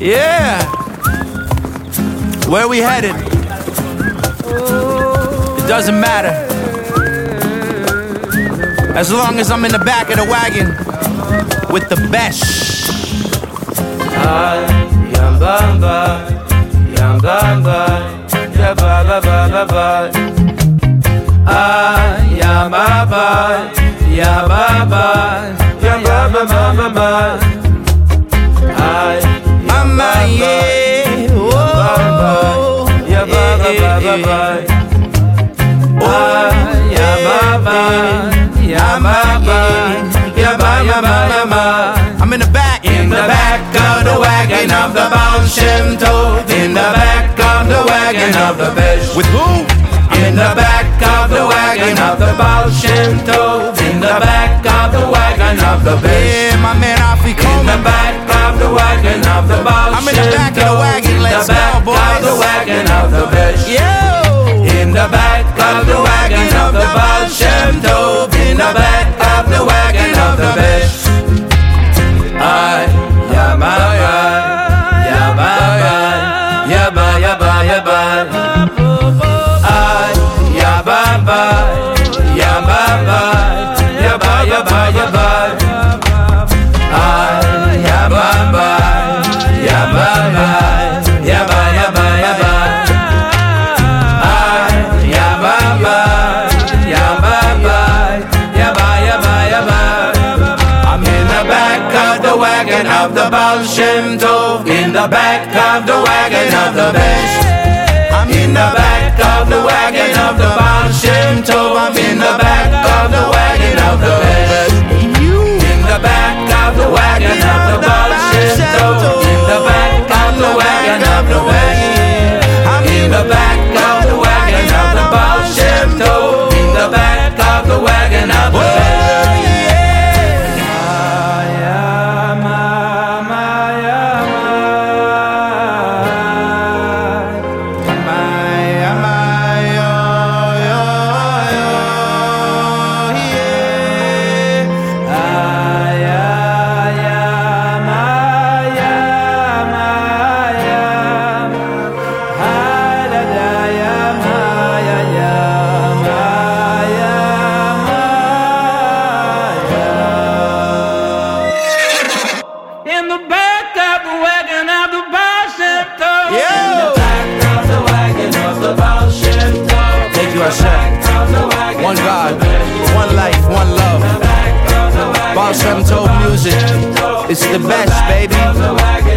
Yeah. Where we headed? It doesn't matter. As long as I'm in the back of the wagon with the best. Yambamba. Ah. Ah, Mama, yeah. Whoa. ya baba baba ba. Ah, yambaba, yambaba, yababa baba ba. I'm in the back. In the back of the wagon of the Baal Shem Tov. In the back of the wagon of the Besh. With who? In the back of the wagon of the Baal Shem Tov. In the back of the wagon of the Besh. Yeah, my man Alfie In the Coleman. back the back of the wagon, In let's the back go, boys. of the wagon of the Besh. Yo. In the back of the wagon of the Baal Shem Tov. In the back of the wagon of the Besh. I yaba yaba yaba yaba yaba I yaba yaba the wagon of the Baal Shem Tov. In the back of the wagon of the Besh. I'm in the back of the wagon of the Baal Shem Tov. I'm in the back One God, one life, one love. Shem Tov music. It's the best, baby.